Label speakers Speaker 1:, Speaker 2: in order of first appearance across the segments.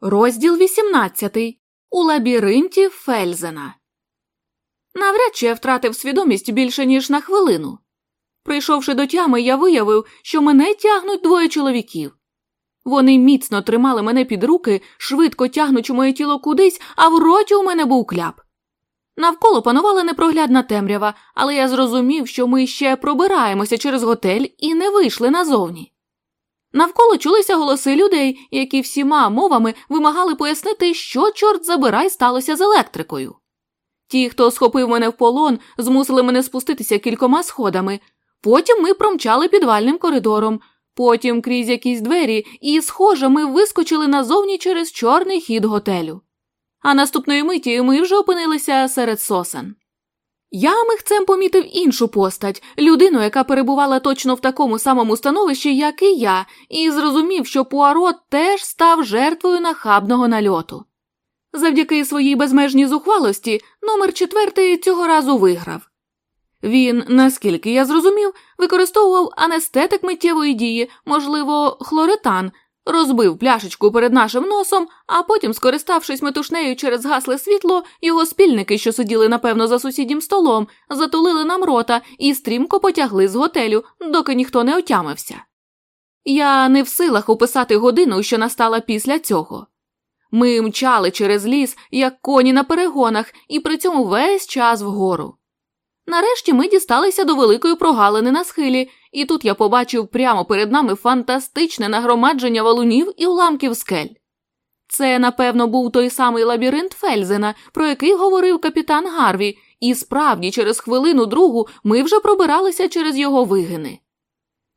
Speaker 1: Розділ 18. У лабіринті Фельзена. Навряд чи я втратив свідомість більше, ніж на хвилину. Прийшовши до тями, я виявив, що мене тягнуть двоє чоловіків. Вони міцно тримали мене під руки, швидко тягнучи моє тіло кудись, а в роті у мене був кляп. Навколо панувала непроглядна темрява, але я зрозумів, що ми ще пробираємося через готель і не вийшли назовні. Навколо чулися голоси людей, які всіма мовами вимагали пояснити, що, чорт забирай, сталося з електрикою. Ті, хто схопив мене в полон, змусили мене спуститися кількома сходами. Потім ми промчали підвальним коридором, потім крізь якісь двері, і, схоже, ми вискочили назовні через чорний хід готелю. А наступної миті ми вже опинилися серед сосен. Я михцем помітив іншу постать, людину, яка перебувала точно в такому самому становищі, як і я, і зрозумів, що Пуаро теж став жертвою нахабного нальоту. Завдяки своїй безмежній зухвалості номер четвертий цього разу виграв. Він, наскільки я зрозумів, використовував анестетик миттєвої дії, можливо, хлоретан, розбив пляшечку перед нашим носом, а потім, скориставшись метушнею через гасле світло, його спільники, що сиділи, напевно, за сусіднім столом, затулили нам рота і стрімко потягли з готелю, доки ніхто не отямився. Я не в силах описати годину, що настала після цього. Ми мчали через ліс, як коні на перегонах, і при цьому весь час вгору. Нарешті ми дісталися до великої прогалини на схилі, і тут я побачив прямо перед нами фантастичне нагромадження валунів і уламків скель. Це, напевно, був той самий лабіринт Фельзена, про який говорив капітан Гарві, і справді, через хвилину другу ми вже пробиралися через його вигини.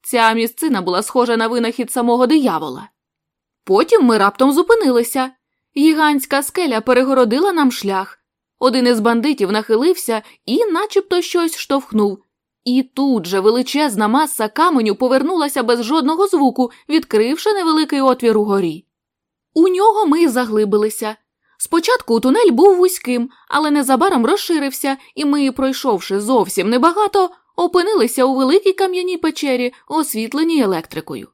Speaker 1: Ця місцина була схожа на винахід самого диявола. Потім ми раптом зупинилися. Гігантська скеля перегородила нам шлях. Один із бандитів нахилився і начебто щось штовхнув. І тут же величезна маса каменю повернулася без жодного звуку, відкривши невеликий отвір угорі. У нього ми заглибилися. Спочатку тунель був вузьким, але незабаром розширився, і ми, пройшовши зовсім небагато, опинилися у великій кам'яній печері, освітленій електрикою.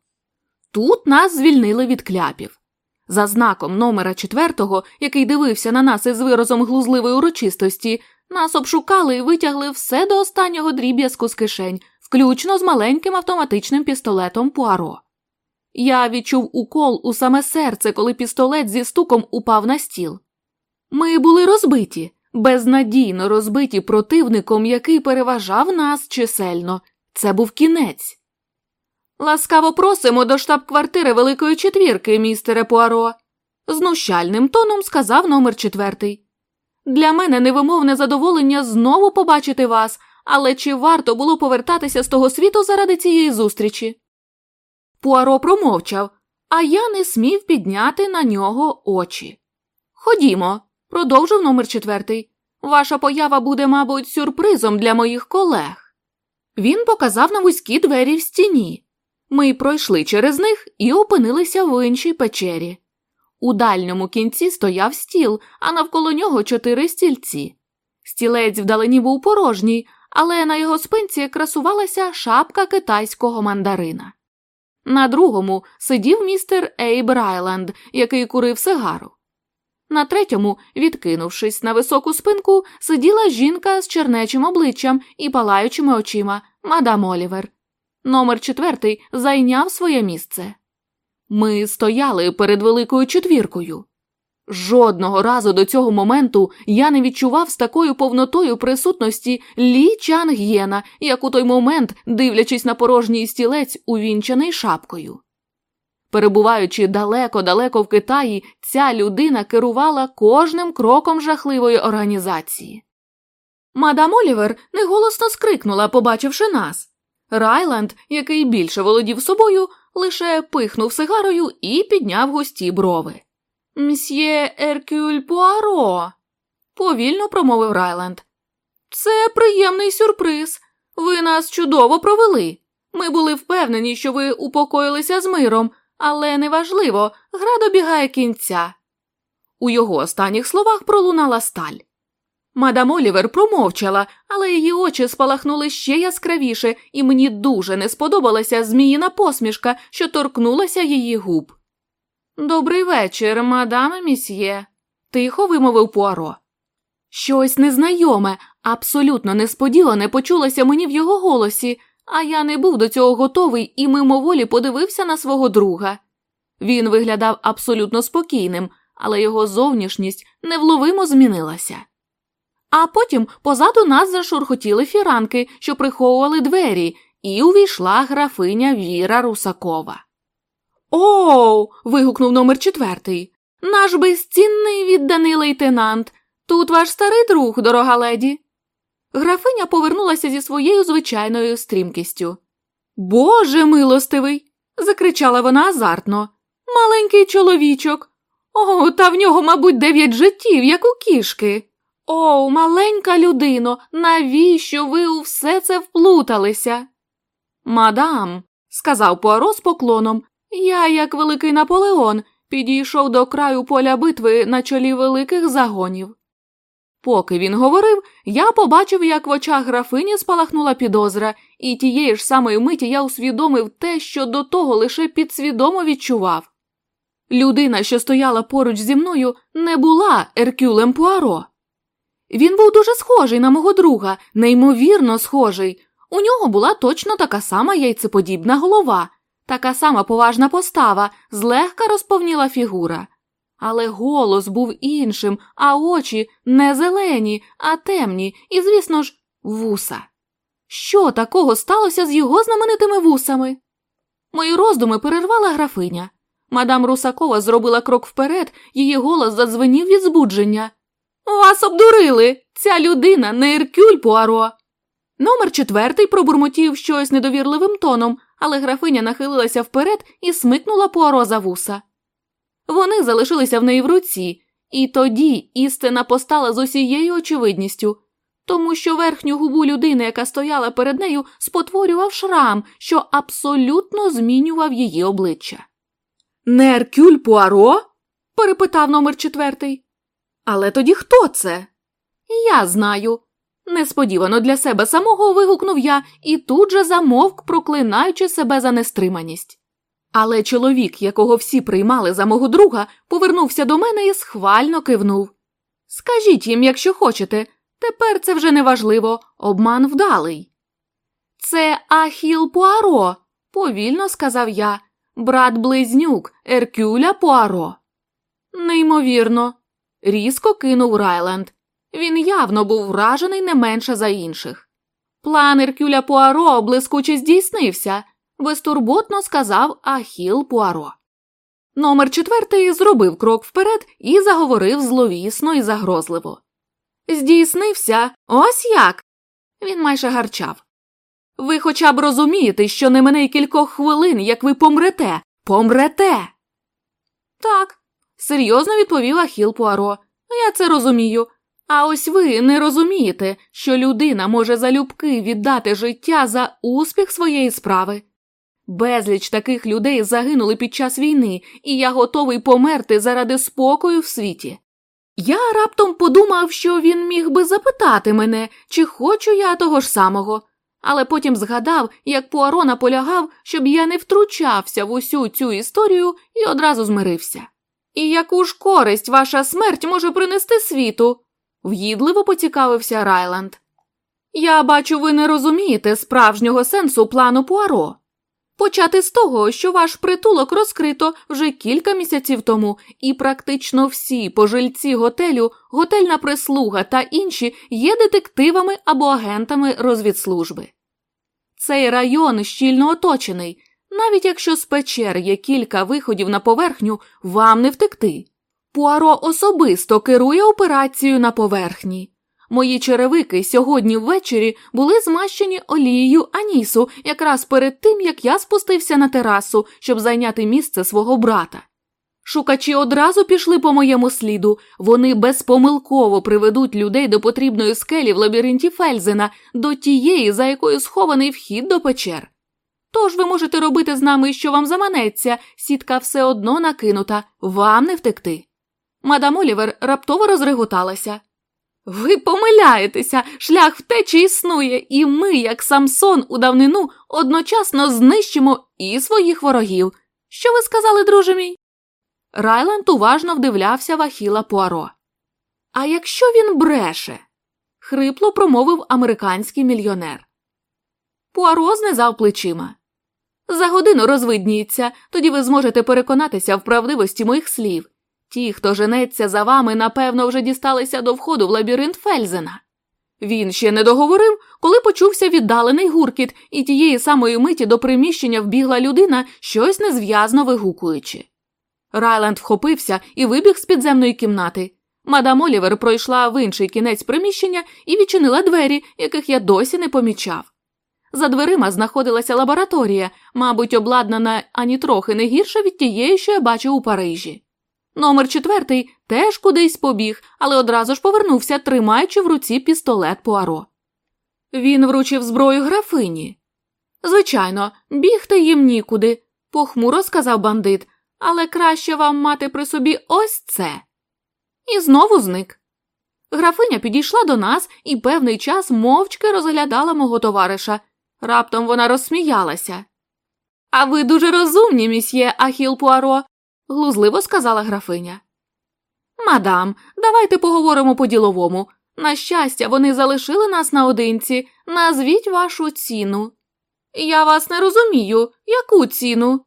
Speaker 1: Тут нас звільнили від кляпів. За знаком номера четвертого, який дивився на нас із виразом глузливої урочистості, нас обшукали і витягли все до останнього дріб'язку з кишень, включно з маленьким автоматичним пістолетом Пуаро. Я відчув укол у саме серце, коли пістолет зі стуком упав на стіл. Ми були розбиті, безнадійно розбиті противником, який переважав нас чисельно. Це був кінець. Ласкаво просимо до штаб-квартири Великої четвірки, містере Пуаро, знущальним тоном сказав номер четвертий. Для мене невимовне задоволення знову побачити вас, але чи варто було повертатися з того світу заради цієї зустрічі? Пуаро промовчав, а я не смів підняти на нього очі. Ходімо, продовжив номер четвертий. Ваша поява буде, мабуть, сюрпризом для моїх колег. Він показав на вузькі двері в стіні. Ми пройшли через них і опинилися в іншій печері. У дальньому кінці стояв стіл, а навколо нього чотири стільці. Стілець вдалині був порожній, але на його спинці красувалася шапка китайського мандарина. На другому сидів містер Ейб Райланд, який курив сигару. На третьому, відкинувшись на високу спинку, сиділа жінка з чернечим обличчям і палаючими очима, мадам Олівер. Номер четвертий зайняв своє місце. Ми стояли перед великою четвіркою. Жодного разу до цього моменту я не відчував з такою повнотою присутності Лі Чанг'єна, як у той момент, дивлячись на порожній стілець, увінчаний шапкою. Перебуваючи далеко-далеко в Китаї, ця людина керувала кожним кроком жахливої організації. Мадам Олівер неголосно скрикнула, побачивши нас. Райланд, який більше володів собою, лише пихнув сигарою і підняв густі брови. Мсьє Еркюль Пуаро, повільно промовив Райланд. Це приємний сюрприз. Ви нас чудово провели. Ми були впевнені, що ви упокоїлися з миром, але неважливо, гра добігає кінця. У його останніх словах пролунала сталь. Мадам Олівер промовчала, але її очі спалахнули ще яскравіше, і мені дуже не сподобалася зміїна посмішка, що торкнулася її губ. Добрий вечір, мадаме місьє, тихо вимовив Пуаро. Щось незнайоме, абсолютно несподіване почулося мені в його голосі, а я не був до цього готовий і мимоволі подивився на свого друга. Він виглядав абсолютно спокійним, але його зовнішність невловимо змінилася. А потім позаду нас зашурхотіли фіранки, що приховували двері, і увійшла графиня Віра Русакова. Оу. вигукнув номер четвертий. Наш безцінний відданий лейтенант. Тут ваш старий друг, дорога леді. Графиня повернулася зі своєю звичайною стрімкістю. Боже милостивий. закричала вона азартно. Маленький чоловічок. О, та в нього, мабуть, дев'ять життів, як у кішки. О, маленька людино, навіщо ви у все це вплуталися? Мадам, сказав Пуаро з поклоном, я, як великий Наполеон, підійшов до краю поля битви на чолі великих загонів. Поки він говорив, я побачив, як в очах графині спалахнула підозра, і тієї ж самої миті я усвідомив те, що до того лише підсвідомо відчував. Людина, що стояла поруч зі мною, не була Еркюлем Пуаро. Він був дуже схожий на мого друга, неймовірно схожий. У нього була точно така сама яйцеподібна голова, така сама поважна постава, злегка розповніла фігура. Але голос був іншим, а очі не зелені, а темні, і, звісно ж, вуса. Що такого сталося з його знаменитими вусами? Мої роздуми перервала графиня. Мадам Русакова зробила крок вперед, її голос задзвенів від збудження. Вас обдурили! Ця людина не Еркюль Пуаро. Номер четвертий пробурмотів щось недовірливим тоном, але графиня нахилилася вперед і смикнула Пуаро за вуса. Вони залишилися в неї в руці, і тоді істина постала з усією очевидністю, тому що верхню губу людини, яка стояла перед нею, спотворював шрам, що абсолютно змінював її обличчя. Не Еркюль Пуаро? перепитав номер четвертий. Але тоді хто це? Я знаю. Несподівано для себе самого вигукнув я і тут же замовк, проклинаючи себе за нестриманість. Але чоловік, якого всі приймали за мого друга, повернувся до мене і схвально кивнув. Скажіть їм, якщо хочете, тепер це вже не важливо, обман вдалий. Це Ахіл Пуаро, повільно сказав я, брат близнюк Еркюля Пуаро. Неймовірно, різко кинув Райленд. Він явно був вражений не менше за інших. План Еркюля Пуаро блискуче здійснився, безтурботно сказав Ахіл Пуаро. Номер четвертий зробив крок вперед і заговорив зловісно і загрозливо. Здійснився ось як. Він майже гарчав. Ви хоча б розумієте, що не мине й кількох хвилин, як ви помрете, помрете. Так, серйозно відповів Ахіл Пуаро. Я це розумію. А ось ви не розумієте, що людина може залюбки віддати життя за успіх своєї справи. Безліч таких людей загинули під час війни, і я готовий померти заради спокою в світі. Я раптом подумав, що він міг би запитати мене, чи хочу я того ж самого, але потім згадав, як Пуаро наполягав, щоб я не втручався в усю цю історію і одразу змирився. І яку ж користь ваша смерть може принести світу? в'їдливо поцікавився Райланд. Я бачу, ви не розумієте справжнього сенсу плану Пуаро. Почати з того, що ваш притулок розкрито вже кілька місяців тому, і практично всі пожильці готелю, готельна прислуга та інші є детективами або агентами розвідслужби. Цей район щільно оточений, навіть якщо з печер є кілька виходів на поверхню, вам не втекти. Пуаро особисто керує операцією на поверхні. Мої черевики сьогодні ввечері були змащені олією анісу якраз перед тим, як я спустився на терасу, щоб зайняти місце свого брата. Шукачі одразу пішли по моєму сліду, вони безпомилково приведуть людей до потрібної скелі в лабіринті Фельзена, до тієї, за якою схований вхід до печер. Тож ви можете робити з нами, що вам заманеться, сітка все одно накинута, вам не втекти. Мадам Олівер раптово розреготалася. Ви помиляєтеся, шлях втечі існує, і ми, як Самсон у давнину, одночасно знищимо і своїх ворогів. Що ви сказали, друже мій? Райленд уважно вдивлявся в Ахіла Пуаро. А якщо він бреше? хрипло промовив американський мільйонер. Пуаро знизав плечима. За годину розвидніться, тоді ви зможете переконатися в правдивості моїх слів. Ті, хто женеться за вами, напевно, вже дісталися до входу в лабіринт Фельзена. Він ще не договорив, коли почувся віддалений гуркіт, і тієї самої миті до приміщення вбігла людина, щось незв'язно вигукуючи. Райленд вхопився і вибіг з підземної кімнати. Мадам Олівер пройшла в інший кінець приміщення і відчинила двері, яких я досі не помічав. За дверима знаходилася лабораторія, мабуть, обладнана ані трохи не гірше від тієї, що я бачив у Парижі. Номер четвертий теж кудись побіг, але одразу ж повернувся, тримаючи в руці пістолет Пуаро. Він вручив зброю графині. Звичайно, бігти їм нікуди, похмуро сказав бандит, але краще вам мати при собі ось це. І знову зник. Графиня підійшла до нас і певний час мовчки розглядала мого товариша. Раптом вона розсміялася. А ви дуже розумні, місьє Ахіл Пуаро, глузливо сказала графиня. Мадам, давайте поговоримо по діловому. На щастя, вони залишили нас наодинці. Назвіть вашу ціну. Я вас не розумію, яку ціну?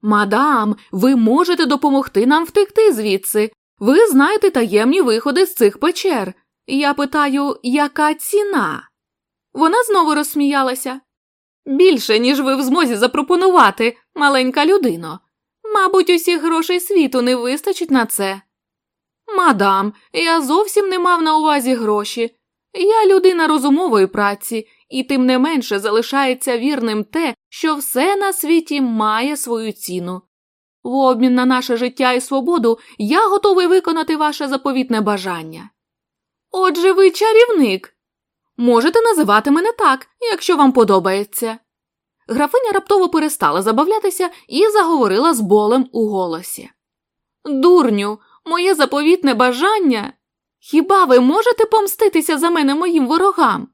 Speaker 1: Мадам, ви можете допомогти нам втекти звідси. Ви знаєте таємні виходи з цих печер. Я питаю, яка ціна? Вона знову розсміялася. Більше, ніж ви в змозі запропонувати, маленька людино. Мабуть, усіх грошей світу не вистачить на це. Мадам, я зовсім не мав на увазі гроші. Я людина розумової праці, і тим не менше залишається вірним те, що все на світі має свою ціну. В обмін на наше життя і свободу я готовий виконати ваше заповітне бажання. Отже, ви чарівник. Можете називати мене так, якщо вам подобається. Графиня раптово перестала забавлятися і заговорила з болем у голосі. Дурню, моє заповітне бажання. Хіба ви можете помститися за мене моїм ворогам?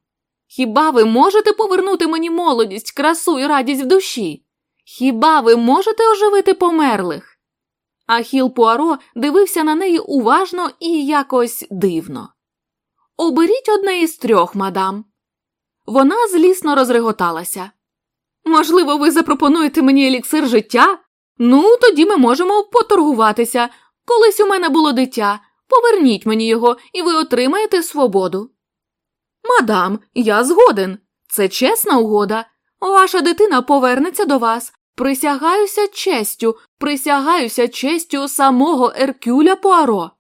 Speaker 1: Хіба ви можете повернути мені молодість, красу і радість в душі? Хіба ви можете оживити померлих? Ахіл Пуаро дивився на неї уважно і якось дивно. Оберіть одне із трьох, мадам. Вона злісно розреготалася. Можливо, ви запропонуєте мені еліксир життя? Ну, тоді ми можемо поторгуватися. Колись у мене було дитя. Поверніть мені його, і ви отримаєте свободу. Мадам, я згоден. Це чесна угода. Ваша дитина повернеться до вас. Присягаюся честю, присягаюся честю самого Еркюля Пуаро.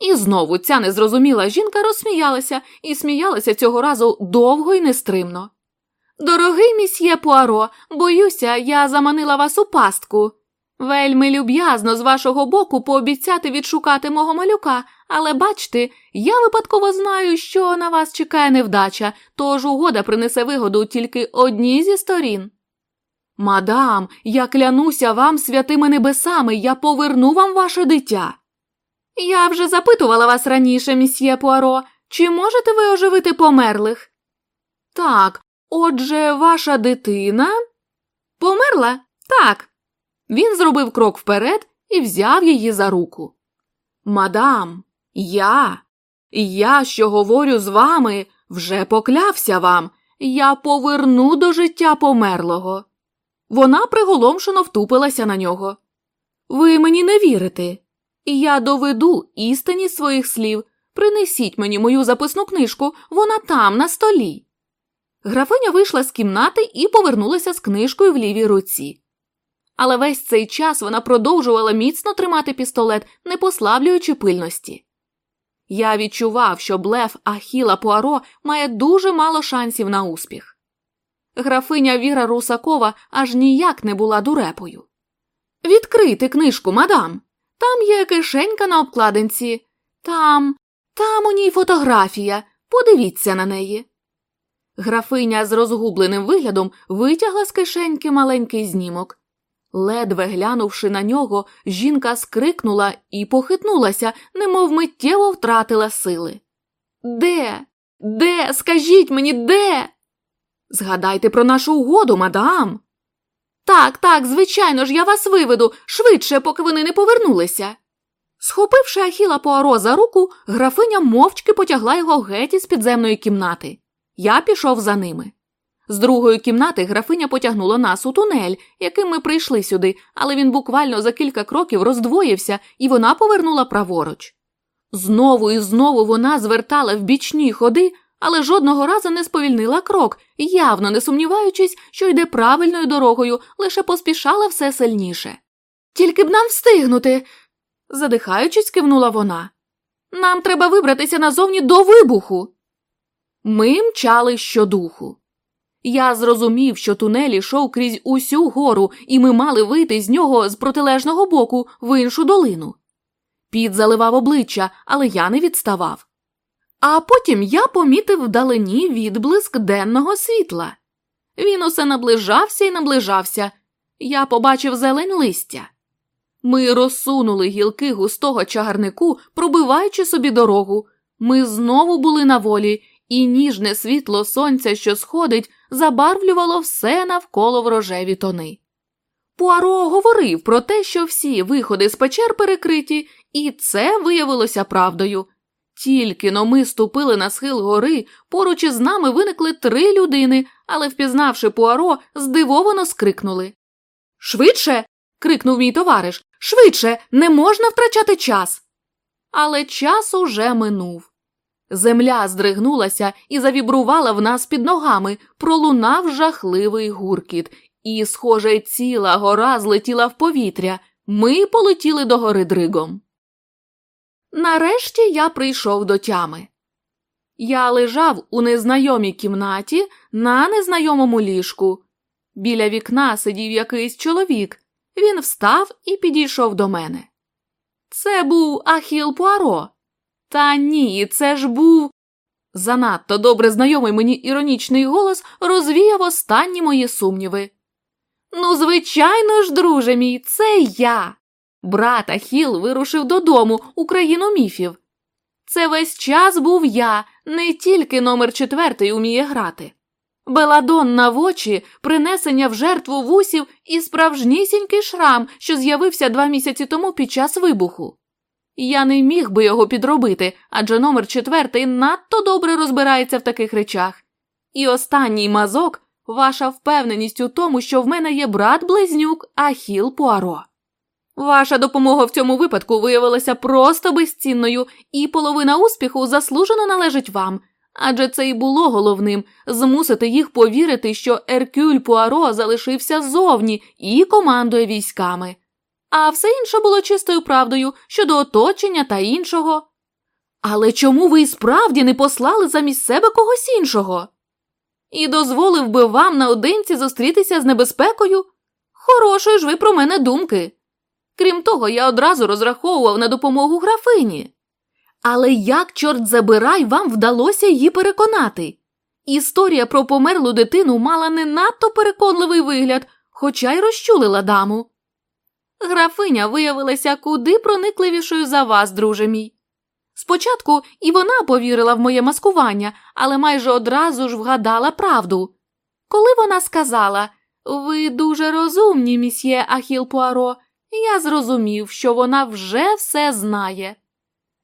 Speaker 1: І знову ця незрозуміла жінка розсміялася і сміялася цього разу довго і нестримно. Дорогий місьє Пуаро, боюся, я заманила вас у пастку. Вельми люб'язно з вашого боку пообіцяти відшукати мого малюка, але бачте, я випадково знаю, що на вас чекає невдача, тож угода принесе вигоду тільки одній зі сторін. Мадам, я клянуся вам святими небесами, я поверну вам ваше дитя. Я вже запитувала вас раніше, місьє Пуаро, чи можете ви оживити померлих? Так, отже, ваша дитина померла? Так. Він зробив крок вперед і взяв її за руку. Мадам, я, я, що говорю з вами, вже поклявся вам, я поверну до життя померлого. Вона приголомшено втупилася на нього. Ви мені не вірите. Я доведу істині своїх слів. Принесіть мені мою записну книжку, вона там, на столі. Графиня вийшла з кімнати і повернулася з книжкою в лівій руці. Але весь цей час вона продовжувала міцно тримати пістолет, не послаблюючи пильності. Я відчував, що блеф Ахіла Пуаро має дуже мало шансів на успіх. Графиня Віра Русакова аж ніяк не була дурепою. Відкрити книжку, мадам. Там є кишенька на обкладинці. Там, там у ній фотографія. Подивіться на неї. Графиня з розгубленим виглядом витягла з кишеньки маленький знімок. Ледве глянувши на нього, жінка скрикнула і похитнулася, немов миттєво втратила сили. Де? Де? Скажіть мені, де? Згадайте про нашу угоду, мадам. Так, так, звичайно ж, я вас виведу швидше, поки вони не повернулися. Схопивши Ахіла Пуаро за руку, графиня мовчки потягла його геть із підземної кімнати. Я пішов за ними. З другої кімнати графиня потягнула нас у тунель, яким ми прийшли сюди, але він буквально за кілька кроків роздвоївся, і вона повернула праворуч. Знову і знову вона звертала в бічні ходи, але жодного разу не сповільнила крок, явно не сумніваючись, що йде правильною дорогою, лише поспішала все сильніше. Тільки б нам встигнути, задихаючись, кивнула вона. Нам треба вибратися назовні до вибуху. Ми мчали щодуху. Я зрозумів, що тунель ішов крізь усю гору, і ми мали вийти з нього з протилежного боку в іншу долину. Піт заливав обличчя, але я не відставав. А потім я помітив вдалині відблиск денного світла. Він усе наближався і наближався. Я побачив зелень листя. Ми розсунули гілки густого чагарнику, пробиваючи собі дорогу. Ми знову були на волі, і ніжне світло сонця, що сходить, забарвлювало все навколо в рожеві тони. Пуаро говорив про те, що всі виходи з печер перекриті, і це виявилося правдою. Тільки но ми ступили на схил гори, поруч із нами виникли три людини, але, впізнавши Пуаро, здивовано скрикнули. Швидше. крикнув мій товариш. Швидше, не можна втрачати час. Але час уже минув. Земля здригнулася і завібрувала в нас під ногами, пролунав жахливий гуркіт, і, схоже, ціла гора злетіла в повітря. Ми полетіли до гори дригом. Нарешті я прийшов до тями. Я лежав у незнайомій кімнаті на незнайомому ліжку. Біля вікна сидів якийсь чоловік. Він встав і підійшов до мене. Це був Ахіл Пуаро. Та ні, це ж був. Занадто добре знайомий мені іронічний голос розвіяв останні мої сумніви. Ну, звичайно ж, друже мій, це я. Брат Ахіл вирушив додому у країну міфів. Це весь час був я, не тільки номер четвертий уміє грати. Беладон на вочі, принесення в жертву вусів і справжнісінький шрам, що з'явився два місяці тому під час вибуху. Я не міг би його підробити, адже номер четвертий надто добре розбирається в таких речах. І останній мазок ваша впевненість у тому, що в мене є брат близнюк Ахіл Пуаро. Ваша допомога в цьому випадку виявилася просто безцінною, і половина успіху заслужено належить вам, адже це і було головним змусити їх повірити, що Еркюль Пуаро залишився ззовні і командує військами. А все інше було чистою правдою щодо оточення та іншого. Але чому ви і справді не послали замість себе когось іншого? І дозволив би вам наодинці зустрітися з небезпекою? Хорошої ж ви про мене думки. Крім того, я одразу розраховував на допомогу графині. Але як, чорт забирай, вам вдалося її переконати? Історія про померлу дитину мала не надто переконливий вигляд, хоча й розчулила даму. Графиня виявилася куди проникливішою за вас, друже мій. Спочатку і вона повірила в моє маскування, але майже одразу ж вгадала правду. Коли вона сказала Ви дуже розумні, місьє Ахіл Пуаро, я зрозумів, що вона вже все знає.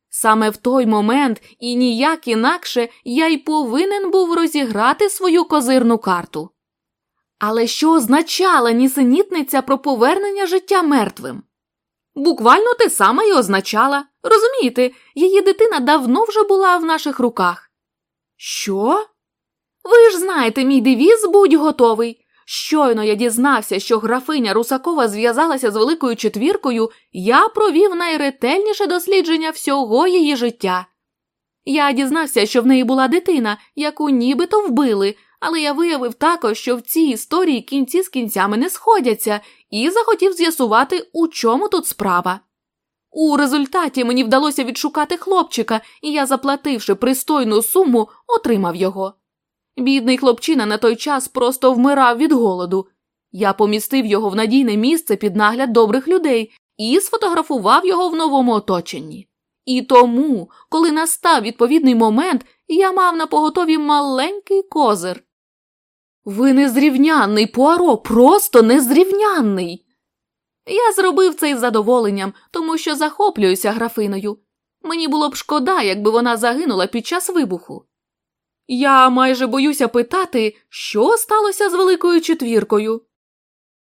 Speaker 1: Саме в той момент і ніяк інакше я й повинен був розіграти свою козирну карту. Але що означала нісенітниця про повернення життя мертвим? Буквально те саме й означала. Розумієте, її дитина давно вже була в наших руках. Що? Ви ж знаєте, мій девіз будь готовий. Щойно я дізнався, що графиня Русакова зв'язалася з Великою четвіркою, я провів найретельніше дослідження всього її життя. Я дізнався, що в неї була дитина, яку нібито вбили, але я виявив також, що в цій історії кінці з кінцями не сходяться, і захотів з'ясувати, у чому тут справа. У результаті мені вдалося відшукати хлопчика, і я, заплативши пристойну суму, отримав його. Бідний хлопчина на той час просто вмирав від голоду. Я помістив його в надійне місце під нагляд добрих людей і сфотографував його в новому оточенні. І тому, коли настав відповідний момент, я мав на поготові маленький козир. Ви незрівнянний, Пуаро, просто незрівнянний. Я зробив це із задоволенням, тому що захоплююся графиною. Мені було б шкода, якби вона загинула під час вибуху. Я майже боюся питати, що сталося з великою четвіркою.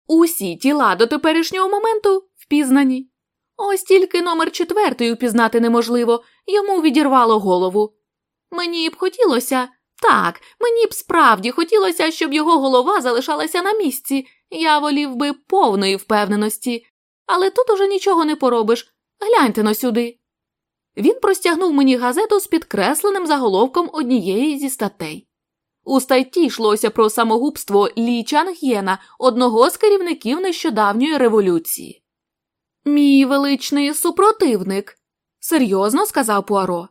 Speaker 1: Усі тіла до теперішнього моменту впізнані. Ось тільки номер четвертий упізнати неможливо, йому відірвало голову. Мені б хотілося, так, мені б справді хотілося, щоб його голова залишалася на місці, я волів би повної впевненості, але тут уже нічого не поробиш. Гляньте но сюди. Він простягнув мені газету з підкресленим заголовком однієї зі статей. У статті йшлося про самогубство Лі Чанг'єна, одного з керівників нещодавньої революції. Мій величний супротивник, серйозно сказав Пуаро.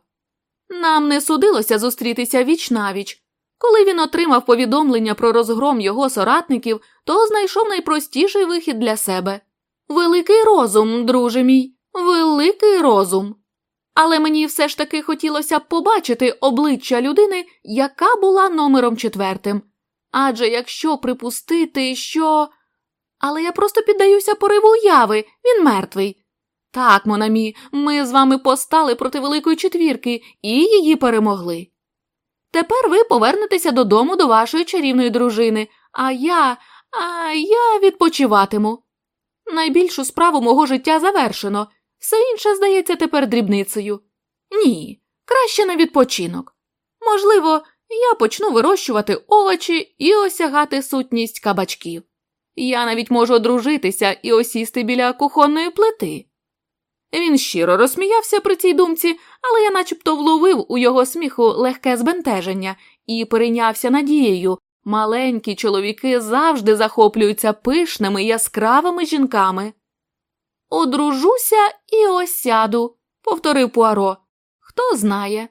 Speaker 1: Нам не судилося зустрітися віч навіч. Коли він отримав повідомлення про розгром його соратників, то знайшов найпростіший вихід для себе. Великий розум, друже мій, великий розум. Але мені все ж таки хотілося побачити обличчя людини, яка була номером четвертим. Адже якщо припустити, що. Але я просто піддаюся пориву уяви, він мертвий. Так, Монамі, ми з вами постали проти Великої четвірки і її перемогли. Тепер ви повернетеся додому до вашої чарівної дружини, а я, а я відпочиватиму. Найбільшу справу мого життя завершено, все інше здається тепер дрібницею. Ні, краще на відпочинок. Можливо, я почну вирощувати овочі і осягати сутність кабачків. Я навіть можу одружитися і осісти біля кухонної плити. Він щиро розсміявся при цій думці, але я начебто вловив у його сміху легке збентеження і перейнявся надією. Маленькі чоловіки завжди захоплюються пишними яскравими жінками. Одружуся і осяду, повторив Пуаро. Хто знає.